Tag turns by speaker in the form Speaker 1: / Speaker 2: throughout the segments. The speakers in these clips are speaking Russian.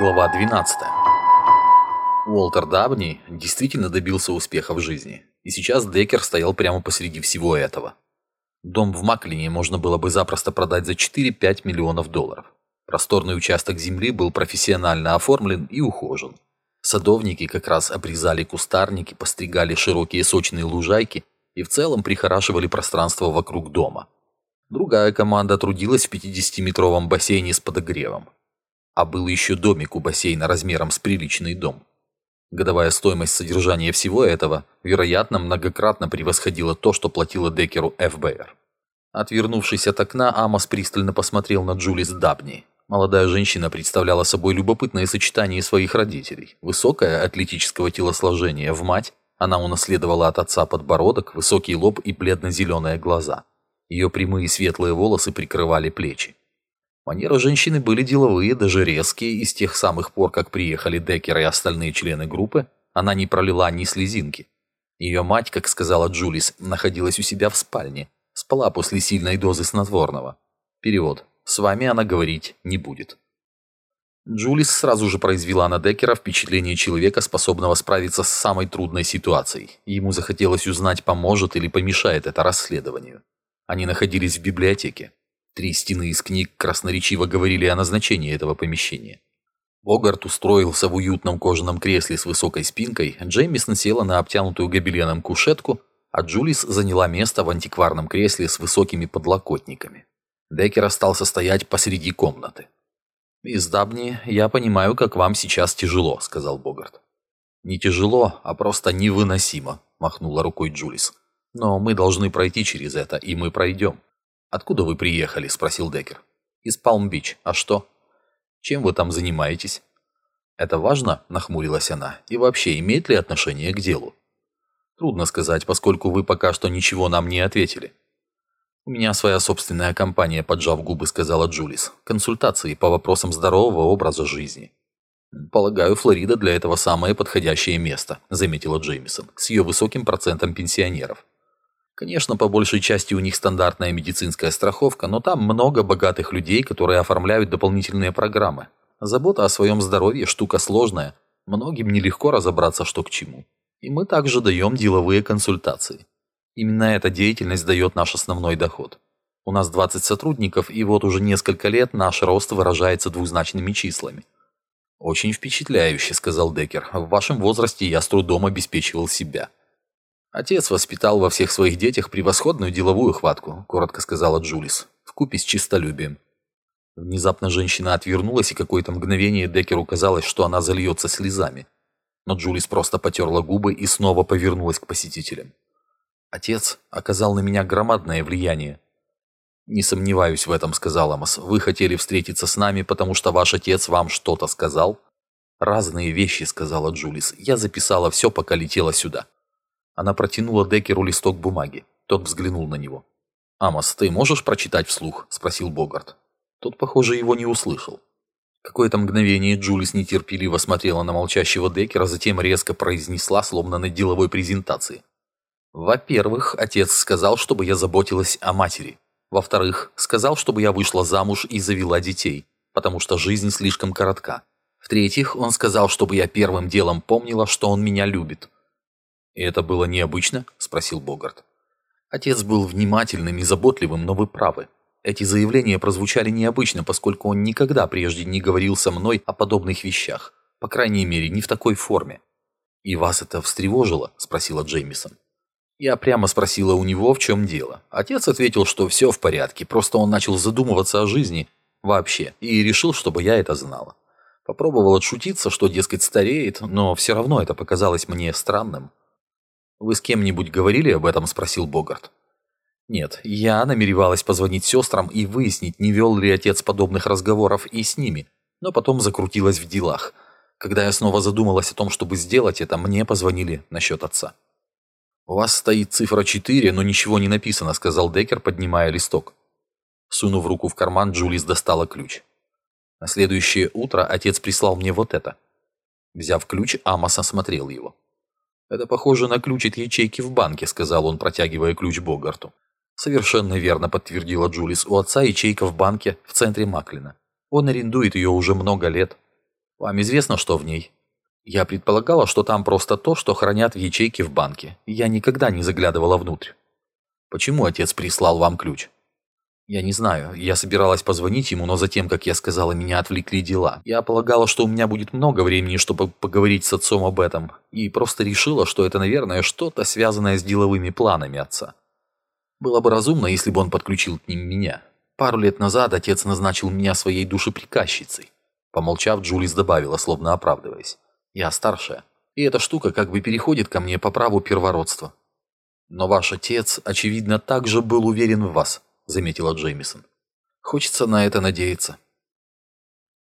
Speaker 1: Глава 12. Уолтер Дабни действительно добился успеха в жизни, и сейчас Деккер стоял прямо посреди всего этого. Дом в Маклине можно было бы запросто продать за 4-5 миллионов долларов. Просторный участок земли был профессионально оформлен и ухожен. Садовники как раз обрезали кустарники, постригали широкие сочные лужайки и в целом прихорашивали пространство вокруг дома. Другая команда трудилась в 50-метровом бассейне с подогревом. А был еще домик у бассейна размером с приличный дом. Годовая стоимость содержания всего этого, вероятно, многократно превосходила то, что платила Декеру ФБР. Отвернувшись от окна, Амос пристально посмотрел на Джулис Дабни. Молодая женщина представляла собой любопытное сочетание своих родителей. Высокое атлетического телосложения в мать, она унаследовала от отца подбородок, высокий лоб и бледно-зеленые глаза. Ее прямые светлые волосы прикрывали плечи. Манеры женщины были деловые, даже резкие, и с тех самых пор, как приехали Деккер и остальные члены группы, она не пролила ни слезинки. Ее мать, как сказала Джулис, находилась у себя в спальне, спала после сильной дозы снотворного. Перевод. С вами она говорить не будет. Джулис сразу же произвела на Деккера впечатление человека, способного справиться с самой трудной ситуацией. Ему захотелось узнать, поможет или помешает это расследованию. Они находились в библиотеке. Три стены из книг красноречиво говорили о назначении этого помещения. Богарт устроился в уютном кожаном кресле с высокой спинкой, Джеймисон села на обтянутую гобеленом кушетку, а Джулис заняла место в антикварном кресле с высокими подлокотниками. Деккер остался стоять посреди комнаты. «Мисс Дабни, я понимаю, как вам сейчас тяжело», — сказал Богарт. «Не тяжело, а просто невыносимо», — махнула рукой Джулис. «Но мы должны пройти через это, и мы пройдем». «Откуда вы приехали?» – спросил Деккер. «Из Палм-Бич. А что?» «Чем вы там занимаетесь?» «Это важно?» – нахмурилась она. «И вообще, имеет ли отношение к делу?» «Трудно сказать, поскольку вы пока что ничего нам не ответили». «У меня своя собственная компания», – поджав губы, сказала Джулис. «Консультации по вопросам здорового образа жизни». «Полагаю, Флорида для этого самое подходящее место», – заметила Джеймисон, с ее высоким процентом пенсионеров. Конечно, по большей части у них стандартная медицинская страховка, но там много богатых людей, которые оформляют дополнительные программы. Забота о своем здоровье – штука сложная. Многим нелегко разобраться, что к чему. И мы также даем деловые консультации. Именно эта деятельность дает наш основной доход. У нас 20 сотрудников, и вот уже несколько лет наш рост выражается двузначными числами. «Очень впечатляюще», – сказал Деккер. «В вашем возрасте я с трудом обеспечивал себя». «Отец воспитал во всех своих детях превосходную деловую хватку», – коротко сказала Джулис, вкупе с чистолюбием. Внезапно женщина отвернулась, и какое-то мгновение Деккеру казалось, что она зальется слезами. Но Джулис просто потерла губы и снова повернулась к посетителям. «Отец оказал на меня громадное влияние». «Не сомневаюсь в этом», — сказал Амос. «Вы хотели встретиться с нами, потому что ваш отец вам что-то сказал?» «Разные вещи», — сказала Джулис. «Я записала все, пока летела сюда». Она протянула Деккеру листок бумаги. Тот взглянул на него. «Амос, ты можешь прочитать вслух?» – спросил Богарт. Тот, похоже, его не услышал. Какое-то мгновение Джулис нетерпеливо смотрела на молчащего Деккера, затем резко произнесла, словно на деловой презентации. «Во-первых, отец сказал, чтобы я заботилась о матери. Во-вторых, сказал, чтобы я вышла замуж и завела детей, потому что жизнь слишком коротка. В-третьих, он сказал, чтобы я первым делом помнила, что он меня любит. «И это было необычно?» – спросил Богарт. Отец был внимательным и заботливым, но вы правы. Эти заявления прозвучали необычно, поскольку он никогда прежде не говорил со мной о подобных вещах. По крайней мере, не в такой форме. «И вас это встревожило?» – спросила Джеймисон. Я прямо спросила у него, в чем дело. Отец ответил, что все в порядке, просто он начал задумываться о жизни вообще и решил, чтобы я это знала. Попробовал отшутиться, что, дескать, стареет, но все равно это показалось мне странным. «Вы с кем-нибудь говорили об этом?» – спросил Богарт. «Нет, я намеревалась позвонить сестрам и выяснить, не вел ли отец подобных разговоров и с ними, но потом закрутилась в делах. Когда я снова задумалась о том, чтобы сделать это, мне позвонили насчет отца». «У вас стоит цифра 4, но ничего не написано», – сказал Деккер, поднимая листок. Сунув руку в карман, Джулис достала ключ. На следующее утро отец прислал мне вот это. Взяв ключ, Амос осмотрел его. «Это похоже на ключ от ячейки в банке», — сказал он, протягивая ключ Богарту. «Совершенно верно», — подтвердила Джулис. «У отца ячейка в банке в центре Маклина. Он арендует ее уже много лет». Вам известно, что в ней? Я предполагала, что там просто то, что хранят в ячейке в банке. Я никогда не заглядывала внутрь. Почему отец прислал вам ключ? Я не знаю. Я собиралась позвонить ему, но затем, как я сказала, меня отвлекли дела. Я полагала, что у меня будет много времени, чтобы поговорить с отцом об этом. И просто решила, что это, наверное, что-то связанное с деловыми планами отца. Было бы разумно, если бы он подключил к ним меня. Пару лет назад отец назначил меня своей душеприказчицей. Помолчав, Джулис добавила, словно оправдываясь. «Я старшая, и эта штука как бы переходит ко мне по праву первородства». «Но ваш отец, очевидно, также был уверен в вас», — заметила Джеймисон. «Хочется на это надеяться».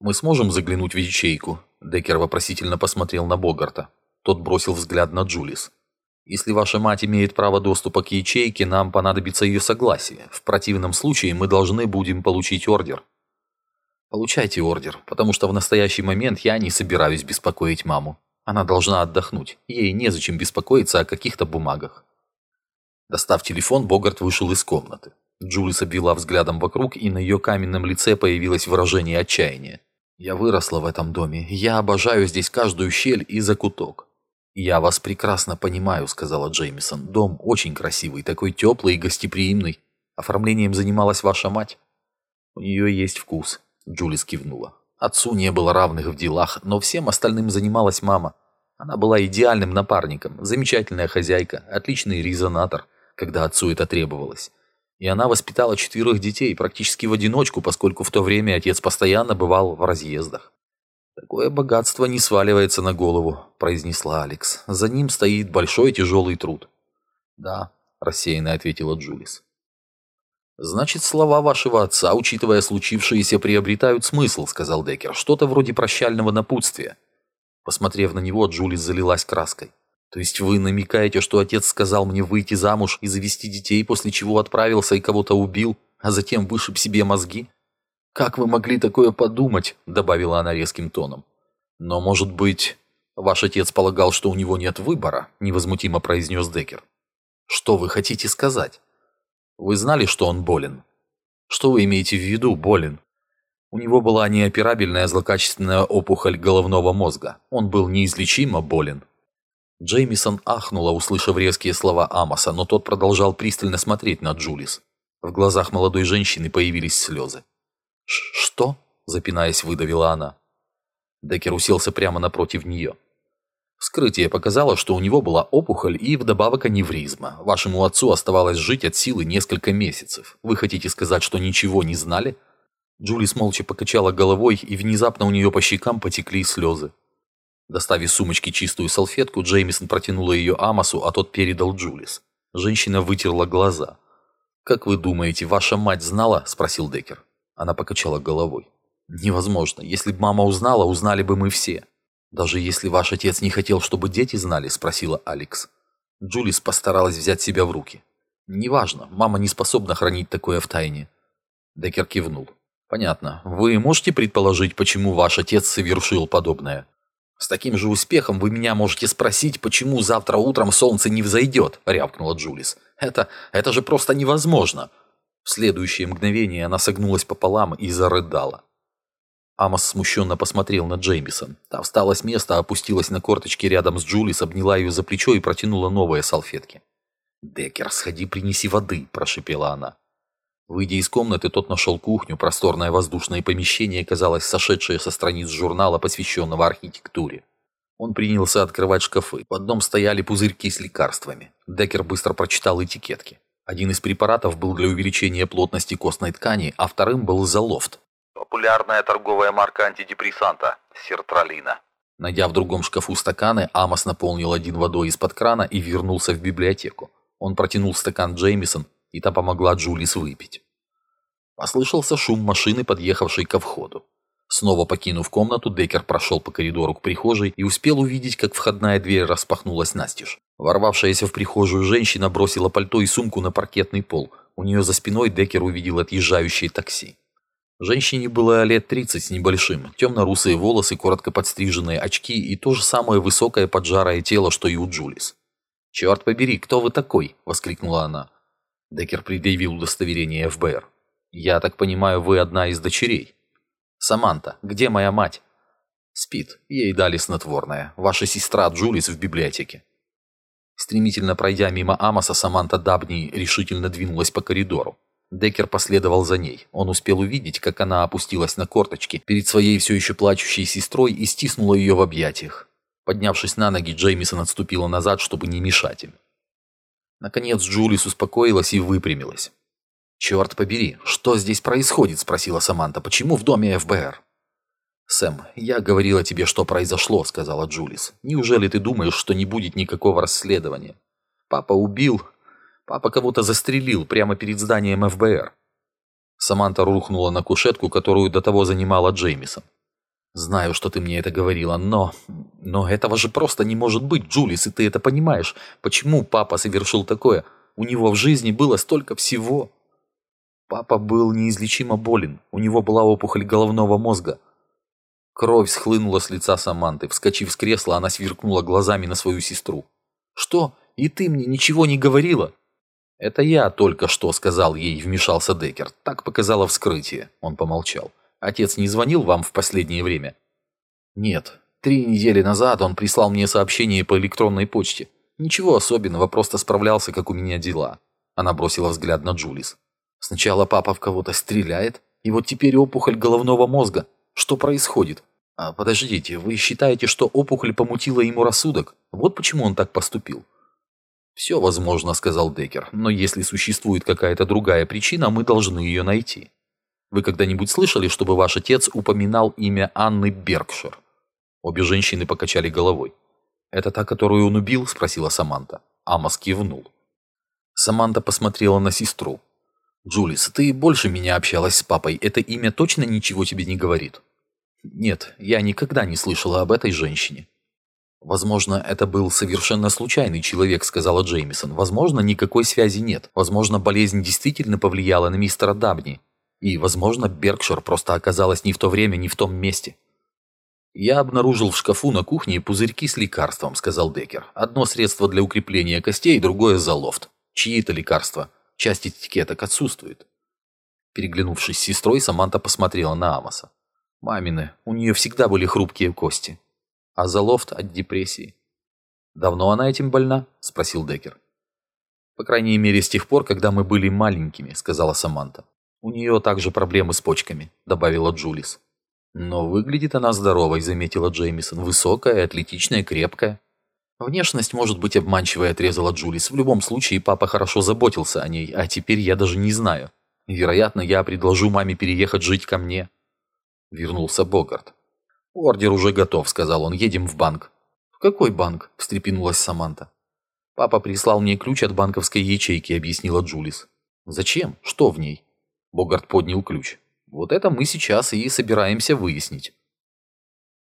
Speaker 1: «Мы сможем заглянуть в ячейку?» Деккер вопросительно посмотрел на Богарта. Тот бросил взгляд на Джулис. «Если ваша мать имеет право доступа к ячейке, нам понадобится ее согласие. В противном случае мы должны будем получить ордер». Получайте ордер, потому что в настоящий момент я не собираюсь беспокоить маму. Она должна отдохнуть, ей незачем беспокоиться о каких-то бумагах. Достав телефон, Богарт вышел из комнаты. Джулис обвела взглядом вокруг, и на ее каменном лице появилось выражение отчаяния. «Я выросла в этом доме. Я обожаю здесь каждую щель и закуток». «Я вас прекрасно понимаю», — сказала Джеймисон. «Дом очень красивый, такой теплый и гостеприимный. Оформлением занималась ваша мать?» «У нее есть вкус. Джулис кивнула. Отцу не было равных в делах, но всем остальным занималась мама. Она была идеальным напарником, замечательная хозяйка, отличный резонатор, когда отцу это требовалось. И она воспитала четверых детей практически в одиночку, поскольку в то время отец постоянно бывал в разъездах. «Такое богатство не сваливается на голову», – произнесла Алекс. «За ним стоит большой тяжелый труд». «Да», – рассеянно ответила Джулис. «Значит, слова вашего отца, учитывая случившееся, приобретают смысл», — сказал Деккер. «Что-то вроде прощального напутствия». Посмотрев на него, Джулис залилась краской. «То есть вы намекаете, что отец сказал мне выйти замуж и завести детей, после чего отправился и кого-то убил, а затем вышиб себе мозги?» «Как вы могли такое подумать?» — добавила она резким тоном. «Но, может быть, ваш отец полагал, что у него нет выбора?» — невозмутимо произнес Деккер. «Что вы хотите сказать?» Вы знали, что он болен? Что вы имеете в виду, болен? У него была неоперабельная злокачественная опухоль головного мозга. Он был неизлечимо болен. Джеймисон ахнула, услышав резкие слова Амоса, но тот продолжал пристально смотреть на Джулис. В глазах молодой женщины появились слезы. «Что?» – запинаясь, выдавила она. Деккер уселся прямо напротив нее. Вскрытие показало, что у него была опухоль и вдобавок аневризма. Вашему отцу оставалось жить от силы несколько месяцев. Вы хотите сказать, что ничего не знали? Джулис молча покачала головой, и внезапно у нее по щекам потекли слезы. Доставив сумочки чистую салфетку, Джеймисон протянула ее Амосу, а тот передал Джулис. Женщина вытерла глаза. «Как вы думаете, ваша мать знала?» – спросил Деккер. Она покачала головой. «Невозможно. Если бы мама узнала, узнали бы мы все». «Даже если ваш отец не хотел, чтобы дети знали?» – спросила Алекс. Джулис постаралась взять себя в руки. «Неважно, мама не способна хранить такое в тайне». Деккер кивнул. «Понятно. Вы можете предположить, почему ваш отец совершил подобное?» «С таким же успехом вы меня можете спросить, почему завтра утром солнце не взойдет», – рявкнула Джулис. «Это... это же просто невозможно!» В следующее мгновение она согнулась пополам и зарыдала. Амос смущенно посмотрел на Джеймисон. Та встала с места, опустилась на корточки рядом с Джулис, обняла ее за плечо и протянула новые салфетки. «Деккер, сходи, принеси воды», – прошипела она. Выйдя из комнаты, тот нашел кухню, просторное воздушное помещение, казалось, сошедшее со страниц журнала, посвященного архитектуре. Он принялся открывать шкафы. В одном стояли пузырьки с лекарствами. Деккер быстро прочитал этикетки. Один из препаратов был для увеличения плотности костной ткани, а вторым был залофт,
Speaker 2: Популярная торговая марка антидепрессанта – сертралина.
Speaker 1: Найдя в другом шкафу стаканы, Амос наполнил один водой из-под крана и вернулся в библиотеку. Он протянул стакан Джеймисон, и та помогла Джулис выпить. Послышался шум машины, подъехавшей ко входу. Снова покинув комнату, Деккер прошел по коридору к прихожей и успел увидеть, как входная дверь распахнулась настежь. Ворвавшаяся в прихожую женщина бросила пальто и сумку на паркетный пол. У нее за спиной Деккер увидел отъезжающее такси. Женщине было лет 30 с небольшим, темно-русые волосы, коротко подстриженные очки и то же самое высокое поджарое тело, что и у Джулис. «Черт побери, кто вы такой?» – воскликнула она. Деккер предъявил удостоверение ФБР. «Я так понимаю, вы одна из дочерей?» «Саманта, где моя мать?» Спит. Ей дали снотворное. Ваша сестра Джулис в библиотеке. Стремительно пройдя мимо Амоса, Саманта Дабни решительно двинулась по коридору. Деккер последовал за ней. Он успел увидеть, как она опустилась на корточки перед своей все еще плачущей сестрой и стиснула ее в объятиях. Поднявшись на ноги, Джеймисон отступила назад, чтобы не мешать им. Наконец Джулис успокоилась и выпрямилась. «Черт побери, что здесь происходит?» – спросила Саманта. «Почему в доме ФБР?» «Сэм, я говорила тебе, что произошло», – сказала Джулис. «Неужели ты думаешь, что не будет никакого расследования? Папа убил Папа кого-то застрелил прямо перед зданием ФБР. Саманта рухнула на кушетку, которую до того занимала Джеймисон. «Знаю, что ты мне это говорила, но... Но этого же просто не может быть, Джулис, и ты это понимаешь. Почему папа совершил такое? У него в жизни было столько всего». Папа был неизлечимо болен. У него была опухоль головного мозга. Кровь схлынула с лица Саманты. Вскочив с кресла, она сверкнула глазами на свою сестру. «Что? И ты мне ничего не говорила?» «Это я только что сказал ей», — вмешался Деккер. «Так показало вскрытие». Он помолчал. «Отец не звонил вам в последнее время?» «Нет. Три недели назад он прислал мне сообщение по электронной почте. Ничего особенного, просто справлялся, как у меня дела». Она бросила взгляд на Джулис. «Сначала папа в кого-то стреляет, и вот теперь опухоль головного мозга. Что происходит? А подождите, вы считаете, что опухоль помутила ему рассудок? Вот почему он так поступил?» «Все возможно», — сказал Деккер, «но если существует какая-то другая причина, мы должны ее найти. Вы когда-нибудь слышали, чтобы ваш отец упоминал имя Анны Беркшир?» Обе женщины покачали головой. «Это та, которую он убил?» — спросила Саманта. Амос кивнул. Саманта посмотрела на сестру. «Джулис, ты больше меня общалась с папой. Это имя точно ничего тебе не говорит?» «Нет, я никогда не слышала об этой женщине». «Возможно, это был совершенно случайный человек», — сказала Джеймисон. «Возможно, никакой связи нет. Возможно, болезнь действительно повлияла на мистера Дабни. И, возможно, Беркшир просто оказалась не в то время, не в том месте». «Я обнаружил в шкафу на кухне пузырьки с лекарством», — сказал Деккер. «Одно средство для укрепления костей, другое за лофт. Чьи это лекарства? Часть этикеток отсутствует». Переглянувшись с сестрой, Саманта посмотрела на Амоса. «Мамины, у нее всегда были хрупкие кости а за лофт от депрессии. «Давно она этим больна?» – спросил Деккер. «По крайней мере, с тех пор, когда мы были маленькими», – сказала Саманта. «У нее также проблемы с почками», – добавила Джулис. «Но выглядит она здоровой», – заметила Джеймисон. «Высокая, атлетичная, крепкая». «Внешность может быть обманчивой», – отрезала Джулис. «В любом случае, папа хорошо заботился о ней, а теперь я даже не знаю. Вероятно, я предложу маме переехать жить ко мне». Вернулся Богарт. «Ордер уже готов», — сказал он. «Едем в банк». «В какой банк?» — встрепенулась Саманта. «Папа прислал мне ключ от банковской ячейки», — объяснила Джулис. «Зачем? Что в ней?» Богарт поднял ключ. «Вот это мы сейчас и собираемся выяснить».